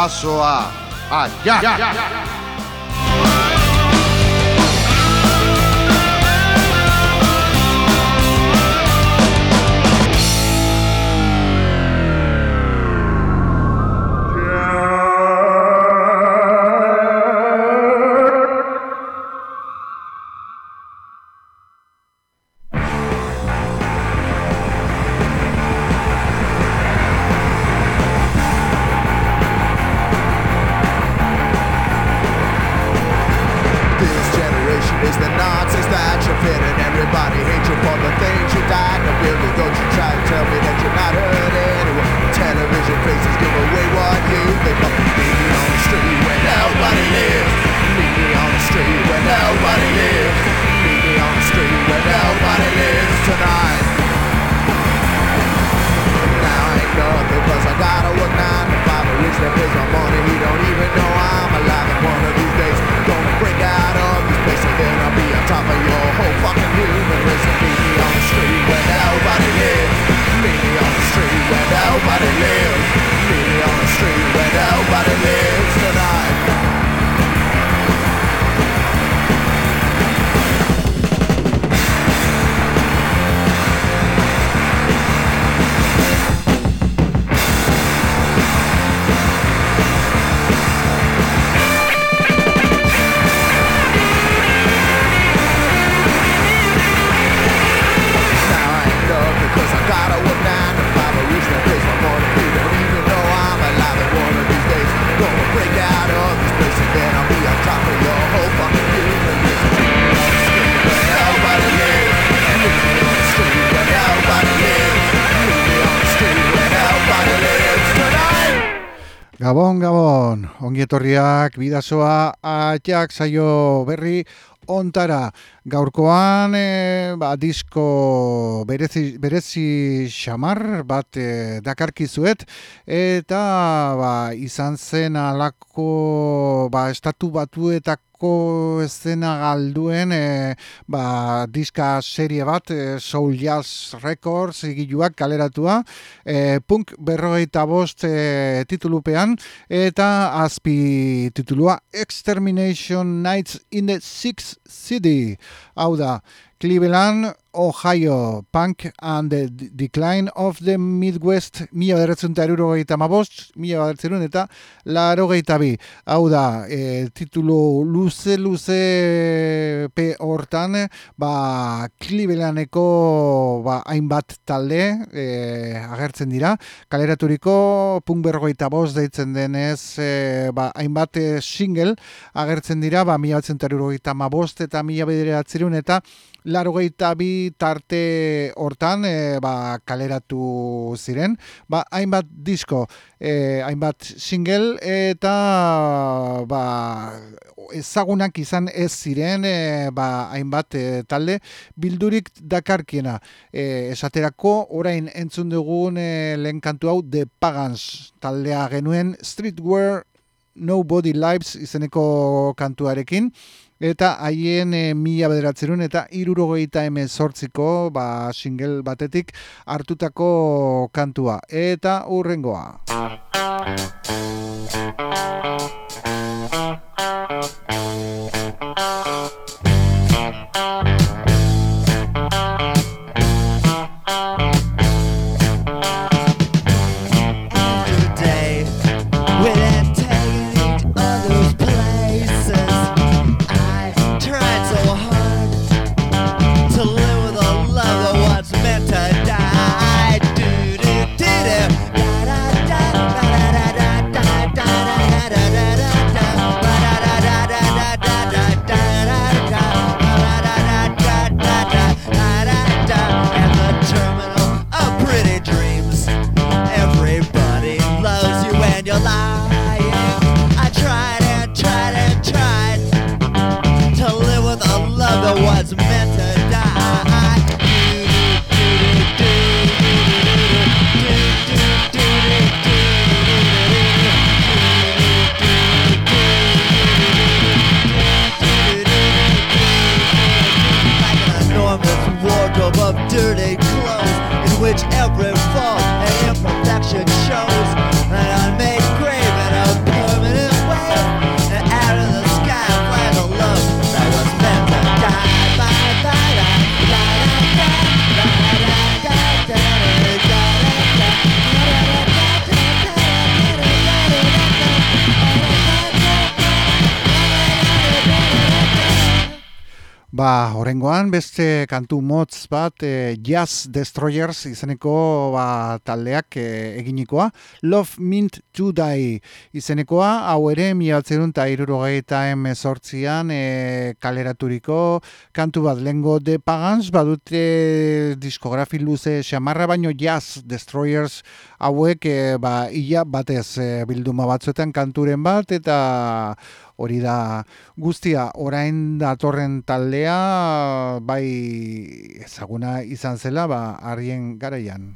abraço a. a... Gabon, Gabon, ongi etorriak, bidazoa, atxak, saio berri, ontara. Gaurkoan, e, ba, disko berezi, berezi xamar bat e, dakarkizuet, eta ba, izan zen alako ba, estatu batuetako asko ezena galduen e, ba, diska serie bat e, Soul Jazz Records egiluak kaleratua e, punk berrogeita bost e, titulupean eta azpi titulua Extermination Nights in the Six City. Hau da Cleveland, Ohio, Punk and the Decline of the Midwest, mila bedertzen eta eruro gaita mabost, mila bedertzen eta laro gaita bi. Hau da, e, titulu luze-luze pe hortan, ba, Clevelandeko ba, hainbat talde e, agertzen dira. Kaleraturiko, punk berrogeita bost deitzen denez, e, ba, hainbat e, single agertzen dira, ba, mila bedertzen eta eruro gaita mabost eta mila bedertzen eta laro bi tarte hortan e, ba, kaleratu ziren. Ba, hainbat disko, e, hainbat single eta ba, ezagunak izan ez ziren e, ba, hainbat e, talde bildurik dakarkiena. E, esaterako orain entzun dugun e, lehen kantu hau The Pagans taldea genuen Streetwear Nobody Lives izeneko kantuarekin eta haien e, mila bederatzerun eta irurogeita hemen sortziko ba, single batetik hartutako kantua. Eta urrengoa. Horrengoan beste kantu motz bat e, Jazz Destroyers izeneko ba, taldeak e, eginikoa. Love Mint to Die izenekoa. Hau ere mi altzerun eta irurogeita emezortzian e, kaleraturiko kantu bat. Lengo de pagans badute diskografi luze xamarra baino Jazz Destroyers hauek e, ba, ia batez e, bilduma batzuetan kanturen bat eta hori da guztia orain datorren taldea bai ezaguna izan zela ba harrien garaian.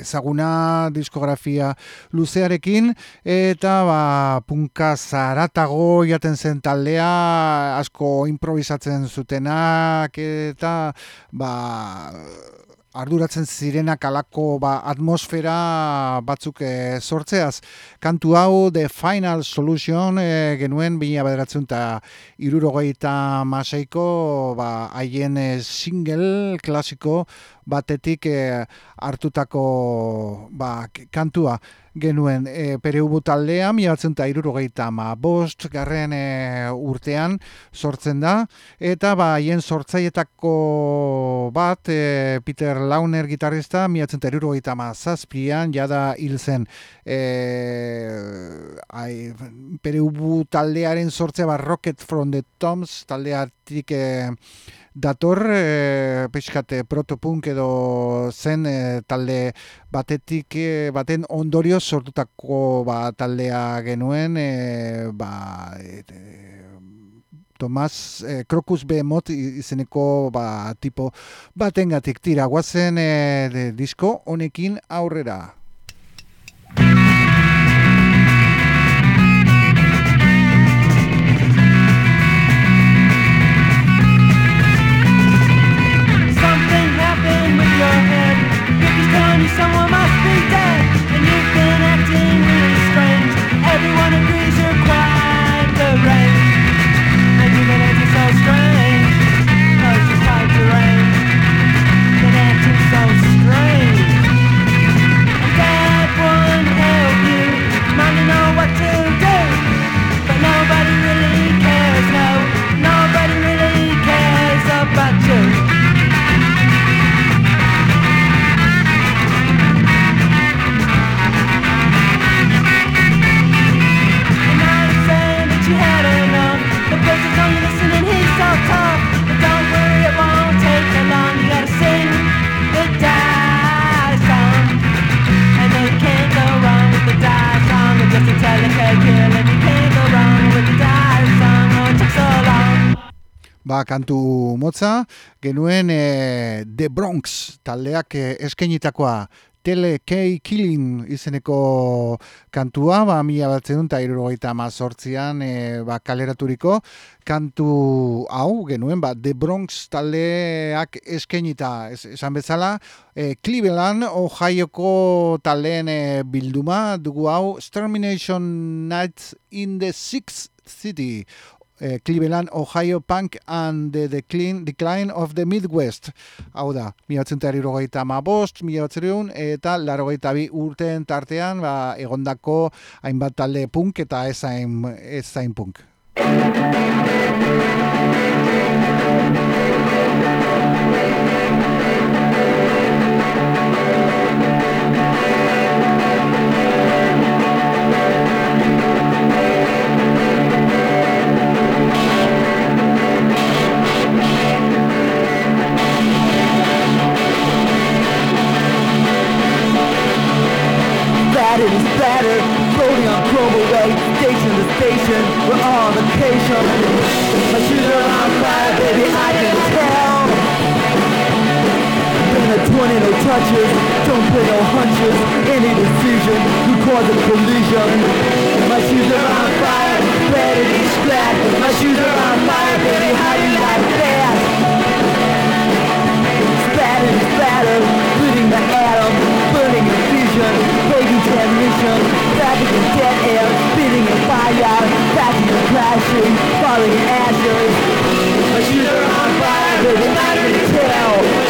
Ezaguna diskografia luzearekin, eta ba, punka zaratago jaten zen taldea, asko improvisatzen zutenak, eta ba, arduratzen zirenak alako ba, atmosfera batzuk e, sortzeaz. Kantu hau, The Final Solution, e, genuen bina bederatzen eta irurogeita maseiko ba, haien e, single klasiko batetik hartutako ba, kantua genuen. E, PRU taldea, miatzen eta irurogeita ma bost garren e, urtean sortzen da, eta ba, hien sortzaietako bat, e, Peter Launer gitarrista, miatzen eta irurogeita ma zazpian, jada hil zen. E, PRU taldearen sortzea, ba, Rocket from the Toms taldeatik e, dator e, pixkate protopunk edo zen e, talde batetik e, baten ondorio sortutako ba, taldea genuen e, ba, e, Tomas e, Krokus Behemoth izeneko ba, tipo batengatik tira guazen e, disko honekin aurrera. Kantu motza, genuen e, The Bronx taldeak e, eskenitakoa Tele K Killing izeneko kantua, ba, mila batzen dut, eta mazortzian e, ba, kaleraturiko kantu hau genuen, ba, The Bronx taldeak eskenita, esan bezala, e, Cleveland, Ohioko taldeen e, bilduma, dugu hau, Extermination Nights in the Sixth City, eh, Cleveland, Ohio Punk and the Decline, Decline of the Midwest. Hau da, mila batzen ma bost, mila eta laro bi urteen tartean, ba, egondako hainbat talde punk eta ezain, ezain punk. Battered Floating on crumble way Station to station. We're on vacation. My shoes are on fire Baby I can tell. Been a 20 no touches Don't play no hunches. Any decision Could cause a collision. My shoes are on fire Better be splat. My shoes are on fire Baby how you like that passion Back in dead air, spitting in fire Back in crashing, falling in ashes. But you're on fire, there's a knife in the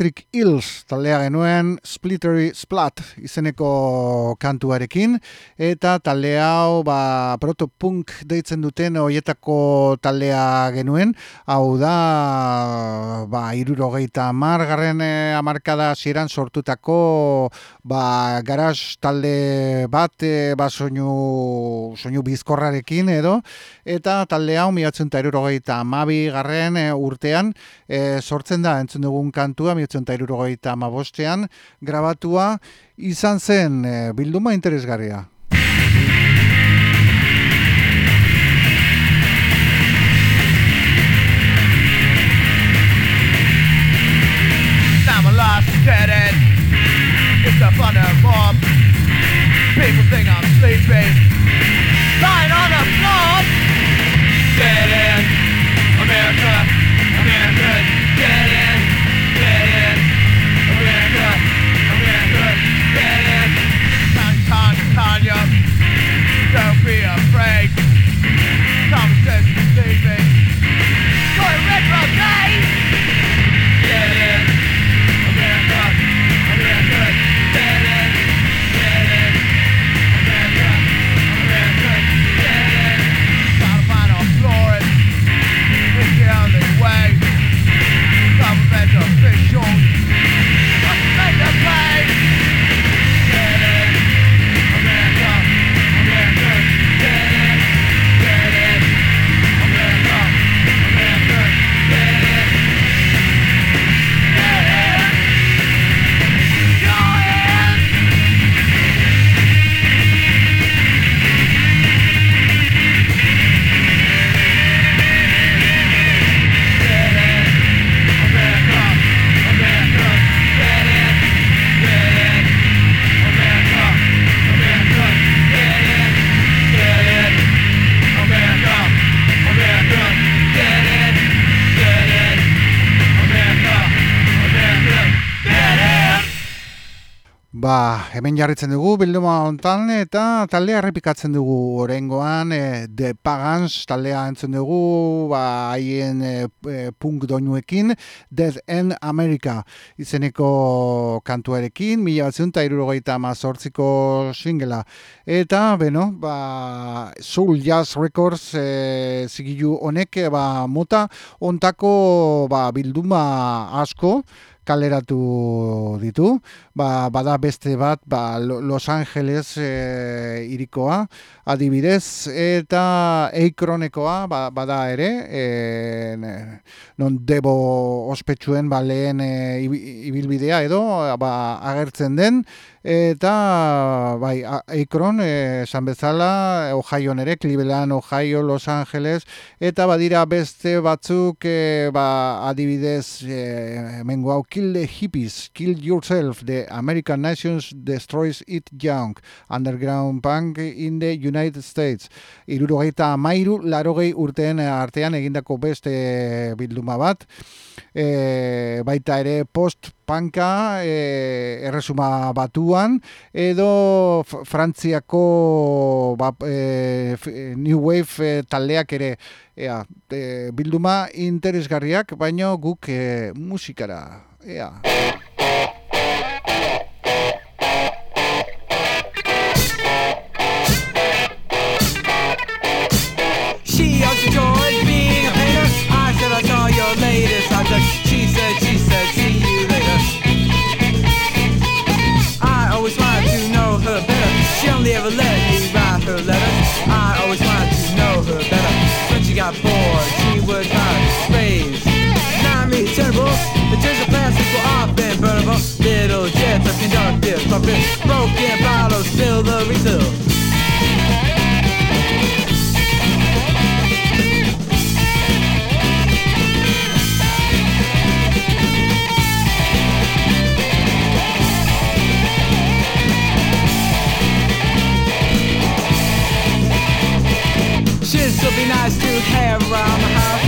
Electric Hills taldea genuen Splittery Splat izeneko kantuarekin, eta talde hau ba, protopunk deitzen duten hoietako taldea genuen, hau da, ba, irurogeita amargarren eh, amarkada zieran sortutako ba, garaz talde bat, eh, ba, soinu, soinu bizkorrarekin edo, eta talde hau miatzen eta irurogeita amabi garren eh, urtean, e, sortzen da, entzun dugun kantua, miatzen eta irurogeita amabostean, grabatua, izan zen e, bilduma interesgarria. Dead It's a thunder bomb. People think I'm sleeping. Ba, hemen jarritzen dugu bilduma hontan eta taldea errepikatzen dugu orengoan e, The Pagans taldea entzun dugu ba, haien e, e, punk doinuekin Dead End America izeneko kantuarekin mila batzun eta irurogeita amazortziko singela eta beno ba, Soul Jazz Records e, zigilu honek e, ba, mota ontako ba, bilduma asko kaleratu ditu. Ba, bada beste bat ba, Lo- Los Angeles e, irikoa adibidez eta Eikronekoa ba, bada ere e, non debo ospetsuen ba, lehen e, ibi- ibilbidea edo ba, agertzen den eta bai eh, esan bezala Ohio ere Cleveland, Ohio, Los Angeles eta badira beste batzuk eh, ba, adibidez eh, hemengo hau Kill the Hippies, Kill Yourself The American Nations Destroys It Young Underground Punk in the United States irurogeita amairu larogei urteen artean egindako beste bilduma bat e, baita ere post-panka e, erresuma batuan edo Frantziako ba, e, New Wave e, taldeak ere ea, e, bilduma interesgarriak, baino guk e, musikara. Ea.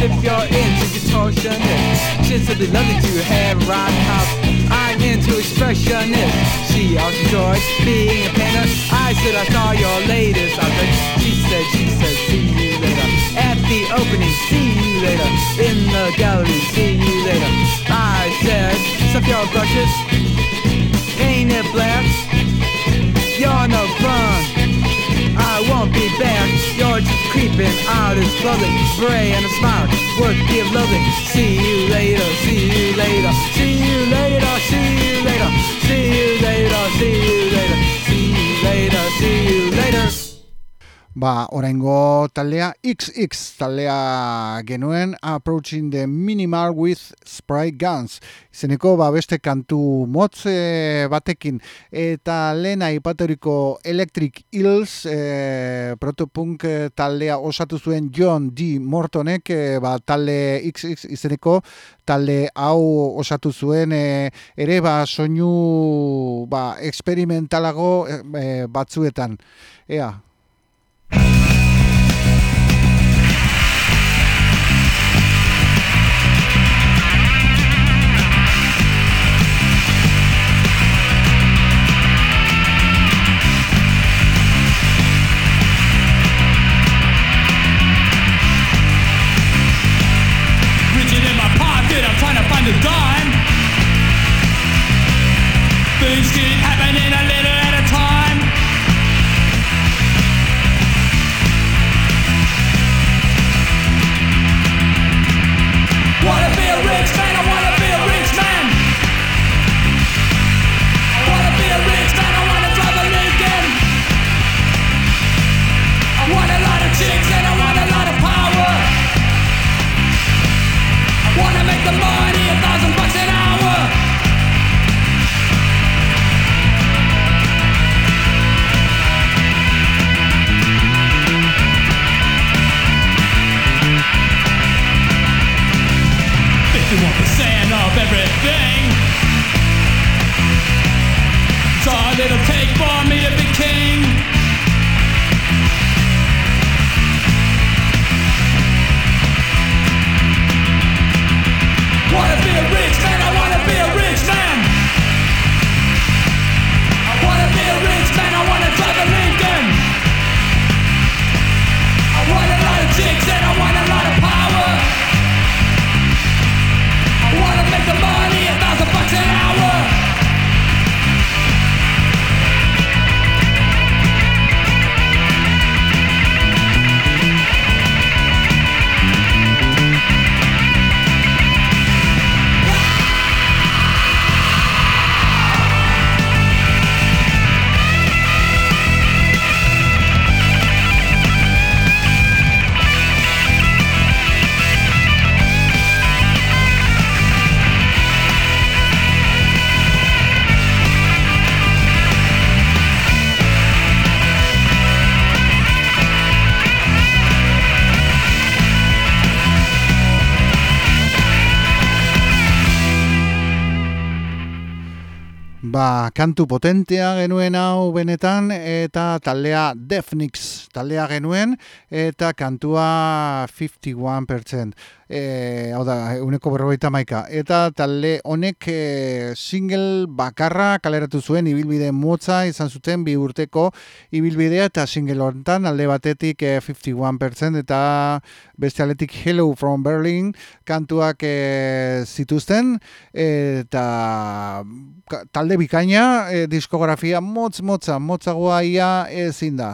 If you're into contortionist. She's simply lovely to have the house. I'm into expressionist. She also enjoys being a painter. I said I saw your latest object. She said, she said, see you later. At the opening, see you later. In the gallery, see you later. I said, suck your brushes, paint it black. You're no fun. Won't be back. You're just creeping out as lovely. Bray and a smile, worthy of lovely. See you later, see you later, see you later, see you later, see you later, see you later, see you later, see you later. Ba, oraingo taldea XX taldea genuen Approaching the Minimal with Spray Guns. Izeneko ba, beste kantu motz eh, batekin eta lehen aipaturiko Electric Hills e, protopunk eh, taldea osatu zuen John D. Mortonek e, ba, talde XX izeneko talde hau osatu zuen e, ere ba, soinu ba, experimentalago e, batzuetan. Ea, kantu potentea genuen hau benetan eta taldea Defnix taldea genuen eta kantua 51%. E, hau da, uneko berrogeita maika. Eta talde honek e, single bakarra kaleratu zuen ibilbide motza izan zuten bi urteko ibilbidea eta single honetan alde batetik e, 51% eta beste aletik Hello from Berlin kantuak e, zituzten eta talde bikaina e, diskografia motz motza motzagoa ia ezin da.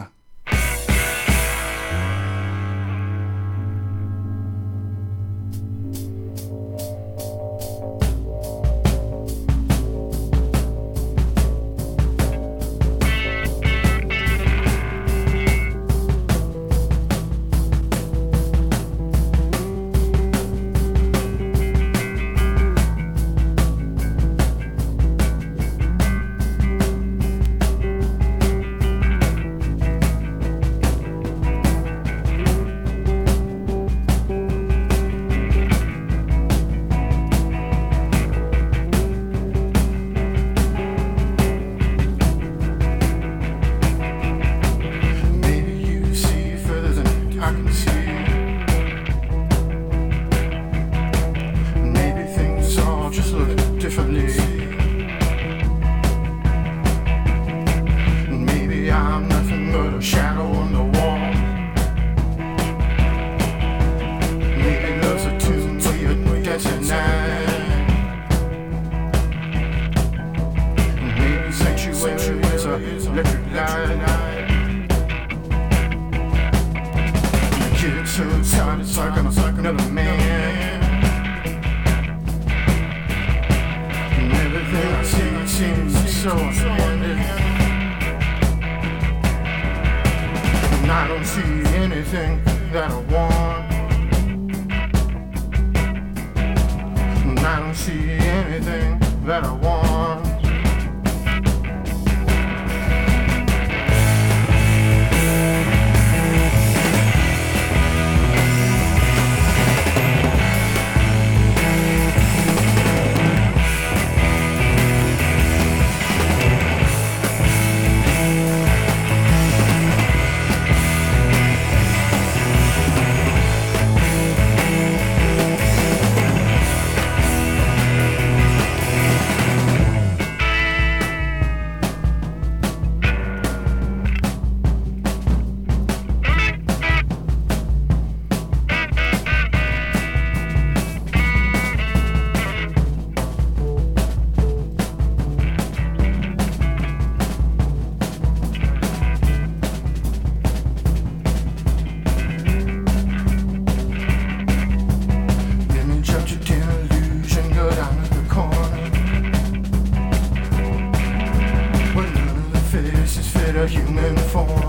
A human form.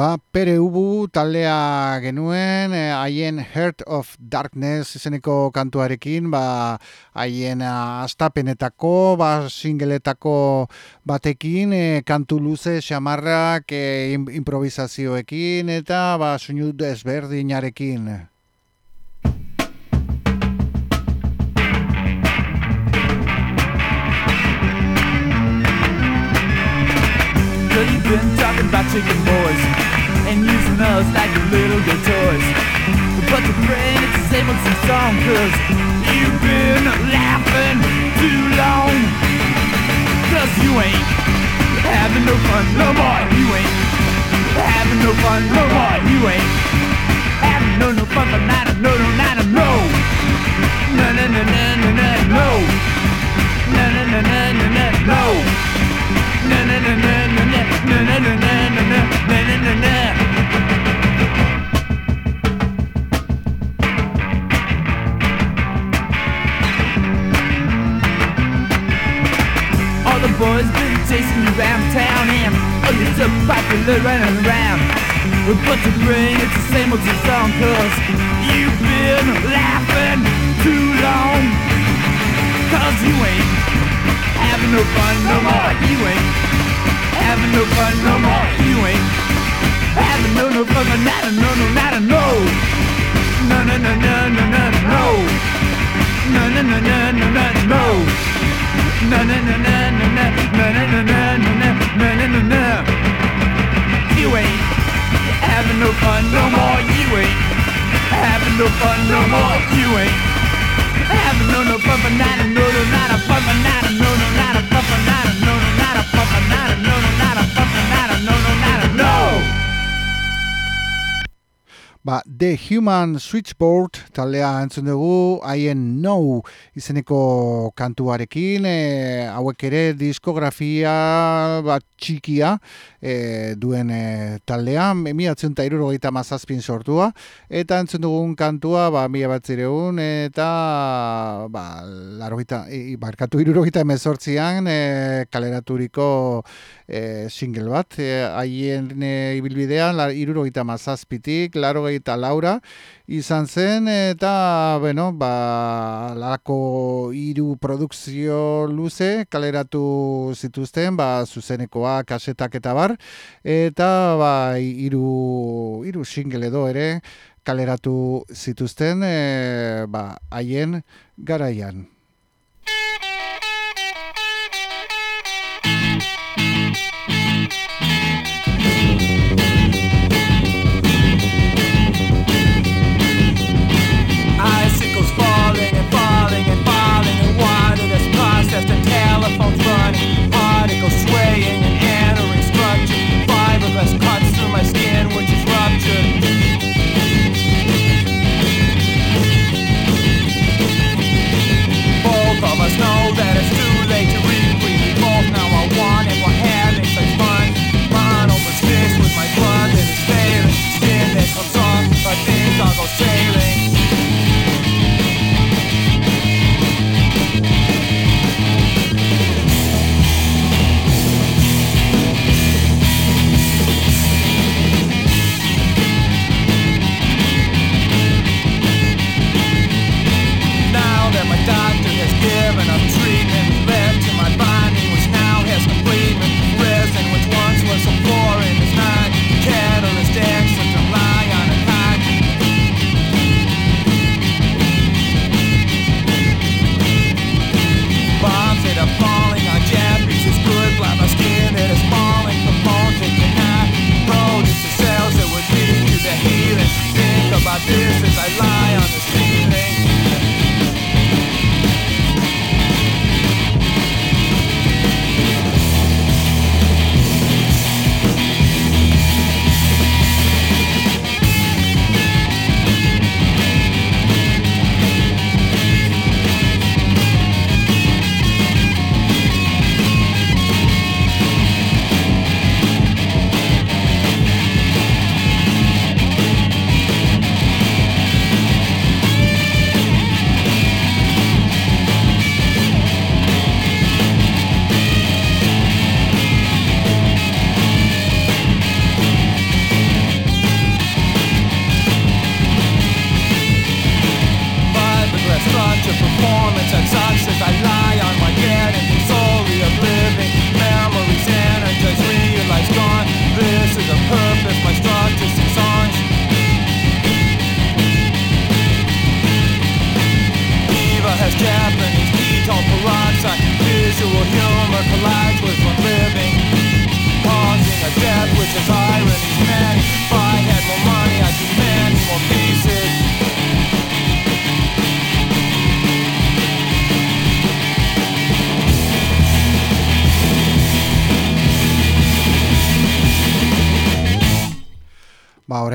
Ba, pere ubu taldea genuen, eh, haien Heart of Darkness izeneko kantuarekin, ba, haien ah, astapenetako, ba, singeletako batekin, eh, kantu luze xamarrak eh, im- improvisazioekin, eta ba, soinu desberdinarekin. You've been talking about chicken boys and using us like little good toys. But your brain, the same old song, cause you've been laughing too long. Cause you ain't having no fun no more. You ain't having no fun no more. You ain't having no no fun for nine no no nine no. No no no no no no no. No no no no no no no. Na na na na boys been chasing you around town and oh you're so popular running around But your brain it's the same old song cause you've been laughing too long Cause you ain't having no fun no more. You ain't having no fun no more. You ain't having no no fun no nada, no, no, nada, no. No, no, no, no, no, no, no. No, no, no, no, no, no, no. No, no, no, no, no, no, no, no, no, no, no, no, no, no. You ain't having no fun no more. You ain't having no fun no more. You ain't having no no fun for nada, no, no, nada, fun for nada, no, Ba, The Human Switchboard taldea entzun dugu, haien No izeneko kantuarekin, e, hauek ere diskografia bat txikia e, duen e, taldea, mi atzunta irurogeita mazazpin sortua, eta entzun dugun kantua, ba, mila bat zireun, eta ba, larogeita, i, barkatu irurogeita emezortzian e, kaleraturiko e, single bat, e, haien e, ibilbidean, la, irurogeita mazazpitik, larogeita laura, izan zen, eta, bueno, ba, lako hiru produkzio luze kaleratu zituzten, ba, zuzenekoa, kasetak eta bar, eta, ba, hiru hiru single edo ere kaleratu zituzten, e, ba, haien garaian.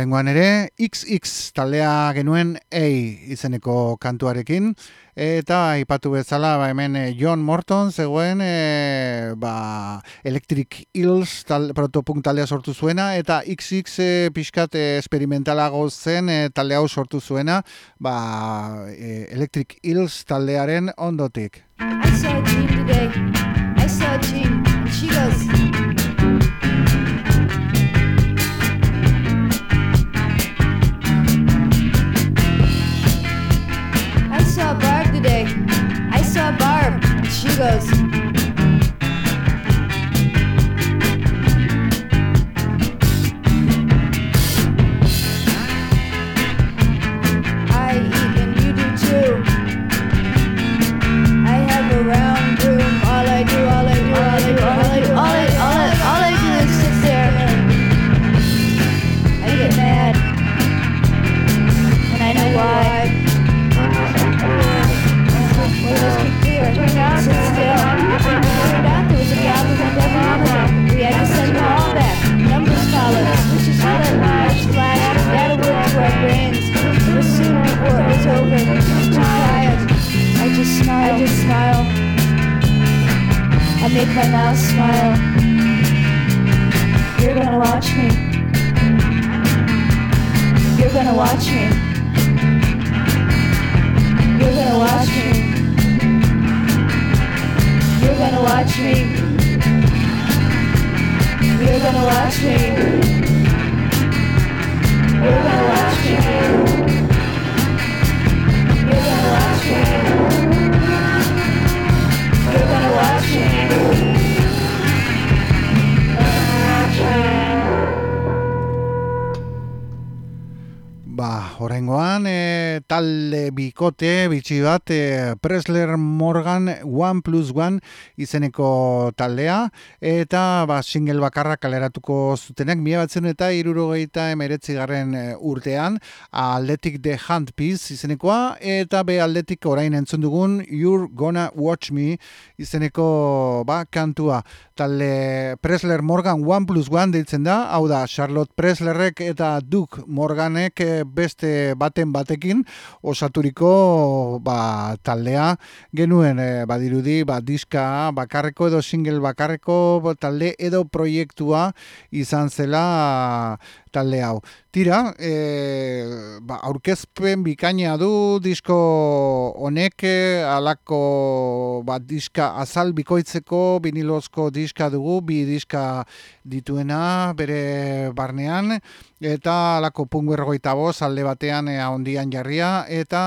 Orengoan ere, XX taldea genuen ei izeneko kantuarekin, eta aipatu bezala, ba, hemen eh, John Morton zegoen, e, ba, Electric Hills tal, protopunk taldea sortu zuena, eta XX e, pixkat e, experimentalago zen e, talde hau sortu zuena, ba, e, Electric Hills taldearen ondotik. I saw Jean today. I saw Jean, and she goes. goes. She make my mouth smile. You're gonna watch me. You're gonna watch me. You're gonna watch me. You're gonna watch me. You're gonna watch me. You're gonna watch me. Horrengoan, e, talde bikote, bitxi bat, e, Presler Morgan One Plus One izeneko taldea, eta ba, single bakarra kaleratuko zutenak, mila batzen eta irurogeita emeretzi garren e, urtean, aldetik The Hand Piece izenekoa, eta be aldetik orain entzun dugun You're Gonna Watch Me izeneko ba, kantua. Talde Presler Morgan One Plus One deitzen da, hau da, Charlotte Preslerrek eta Duke Morganek e, beste baten batekin osaturiko ba, taldea genuen e, badirudi ba, diska bakarreko edo single bakarreko talde edo proiektua izan zela talde hau. Tira, e, ba, aurkezpen bikaina du disko honek e, alako ba, diska azal bikoitzeko vinilozko diska dugu, bi diska dituena bere barnean, eta alako punguergoita boz alde batean e, ondian jarria, eta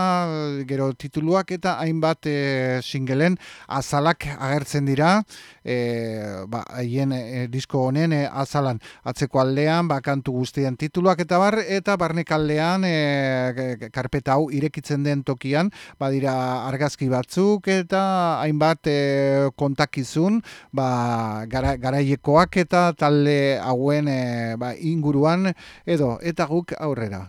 gero tituluak eta hainbat e, singelen azalak agertzen dira, e, ba, haien e, disko honen e, azalan atzeko aldean, ba, kantu guztien tituluak eta bar, eta barnekaldean e, karpeta hau irekitzen den tokian, badira argazki batzuk eta hainbat e, kontakizun, ba, gara, garaiekoak eta talde hauen e, ba, inguruan edo eta guk aurrera.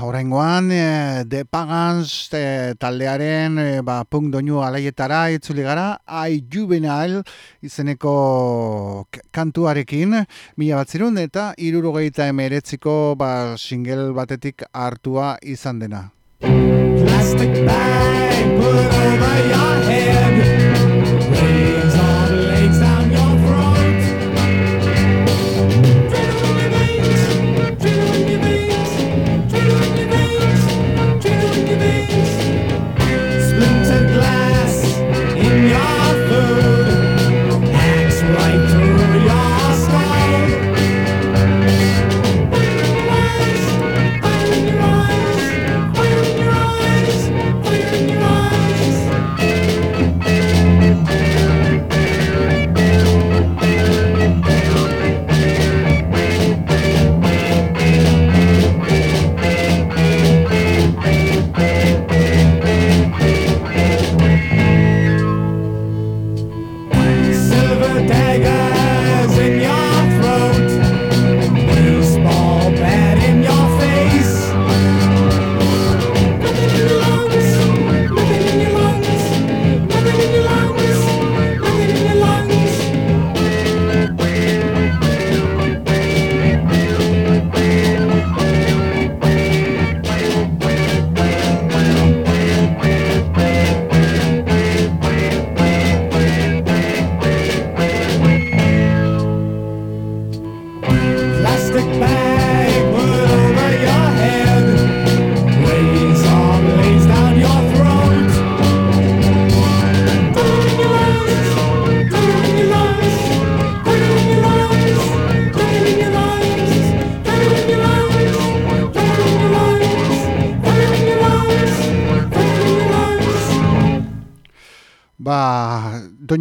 Horrengoan, e, The Pagans e, taldearen e, ba, punk doinu alaietara itzuli gara, I Juvenile izeneko kantuarekin, mila bat eta irurogeita emeretziko ba, single batetik hartua izan dena. Plastic bag put over your perfect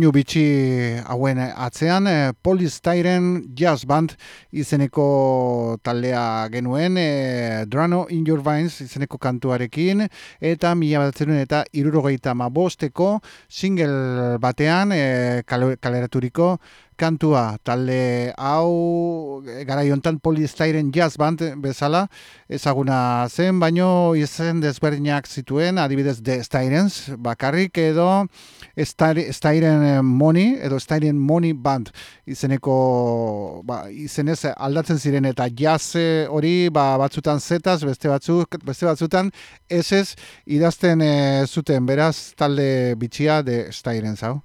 doinu bitxi hauen atzean, e, Polystyren Jazz Band izeneko taldea genuen, e, Drano in Your Vines izeneko kantuarekin, eta mila batzen eta irurogeita ma bosteko single batean e, kale- kaleraturiko kantua. Talde hau e, garaiontan Polystyren Jazz Band bezala ezaguna zen, baino izen desberdinak zituen, adibidez The Styrens bakarrik edo Styren eh, Money edo Styren Money Band. Izeneko ba, izenez aldatzen ziren eta jazz eh, hori ba, batzutan zetaz, beste batzuk beste batzutan esez idazten eh, zuten. Beraz talde bitxia de Styrens hau.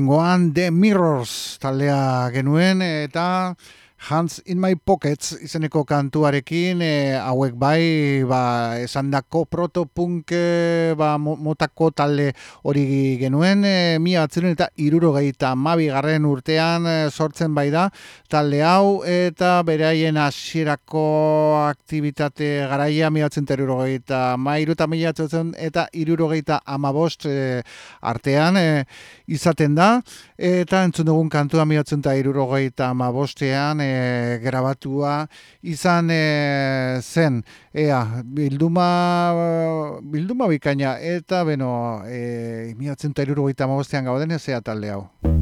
Oraingoan The Mirrors taldea genuen Hands in my pockets izeneko kantuarekin e, hauek bai ba, esandako protopunk e, ba, mo- motako talde hori genuen e, mila batzeren eta irurogeita mabi garren urtean e, sortzen bai da talde hau eta beraien hasierako aktivitate garaia mila batzen eta irurogeita mairu eta mila batzen eta irurogeita amabost e, artean e, izaten da. Eta entzun dugun kantua mila batzen eta irurogeita amabostean e, grabatua izan e, zen. Ea bilduma bilduma bikaina eta beno e, mila batzen eta irurogeita amabostean gauden ezea talde hau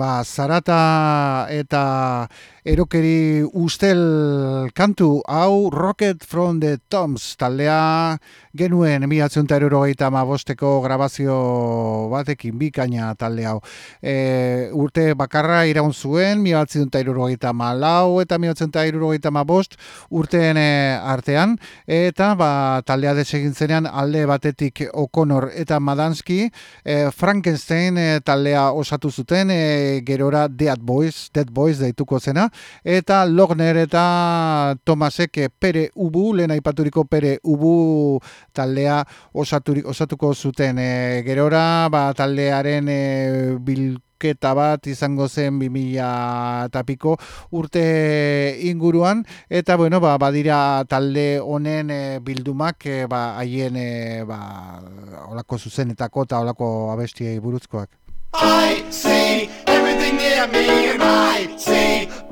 ba, zarata eta erokeri ustel kantu hau Rocket from the Toms taldea genuen emiatzen eta erogeita bosteko grabazio batekin bikaina talde hau. E, urte bakarra iraun zuen, miatzen eta erogeita lau eta miatzen eta erogeita bost urteen e, artean, eta ba, taldea desegin zenean alde batetik O'Connor eta Madanski, e, Frankenstein e, taldea osatu zuten, e, gerora Dead Boys, Dead Boys deituko zena, eta Logner eta Tomasek Pere Ubu, lehen aipaturiko Pere Ubu taldea osaturik, osatuko zuten. E, gerora, ba, taldearen e, bilketa bat izango zen 2000 tapiko urte inguruan eta bueno ba badira talde honen e, bildumak e, ba haien e, ba holako zuzenetako eta holako abestiei buruzkoak I see everything near me and I see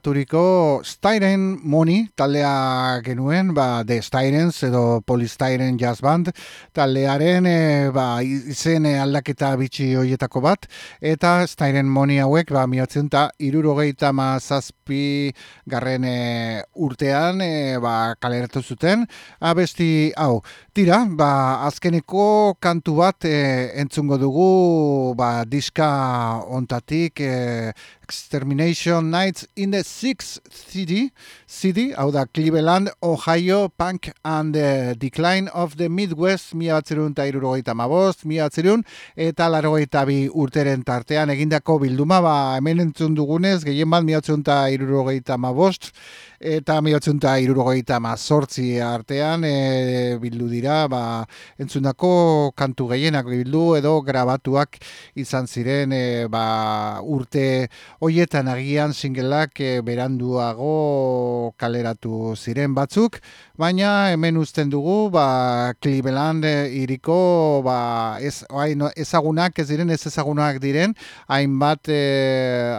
lehen aipaturiko Styren Money taldea genuen, ba, The Styrens edo Polystyren Jazz Band taldearen e, ba, izen aldaketa bitxi hoietako bat, eta Styren Money hauek, ba, miatzen eta irurogeita zazpi garren e, urtean e, ba, kaleratu zuten, abesti hau. Tira, ba, azkeneko kantu bat e, entzungo dugu ba, diska ontatik e, Extermination Nights in the Sixth City, City, hau da Cleveland, Ohio, Punk and the Decline of the Midwest, mila batzerun eta irurogeita mabost, mila batzerun, eta larogeita bi urteren tartean egindako bilduma, ba, hemen entzun dugunez, gehien bat mila batzerun eta irurogeita mabost, eta milatzen eta irurogeita mazortzi artean e, bildu dira ba, entzundako kantu gehienak bildu edo grabatuak izan ziren e, ba, urte hoietan agian singleak e, beranduago kaleratu ziren batzuk, baina hemen uzten dugu ba, Cleveland e, iriko ba, ez, oai, ezagunak ez diren ez ezagunak diren hainbat e,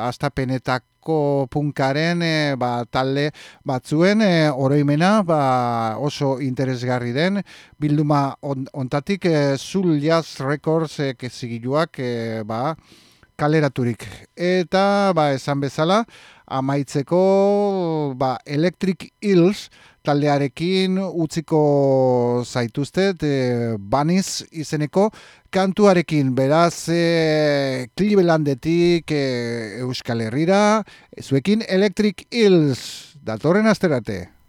astapenetak ko punkaren e, ba, talde batzuen e, oroimena ba, oso interesgarri den bilduma on, ontatik e, Zul Jazz Records e, kezigiluak e, ba, kaleraturik. Eta ba, esan bezala amaitzeko ba, Electric Hills taldearekin utziko zaituztet e, Baniz izeneko kantuarekin beraz e, Clevelandetik e, Euskal Herrira zuekin Electric Hills datorren asterate.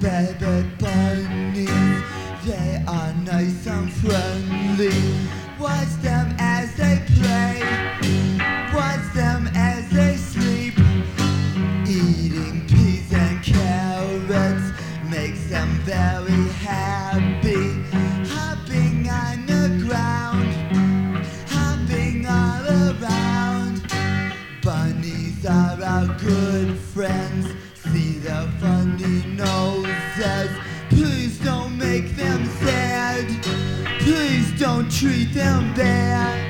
Baby treat them bad.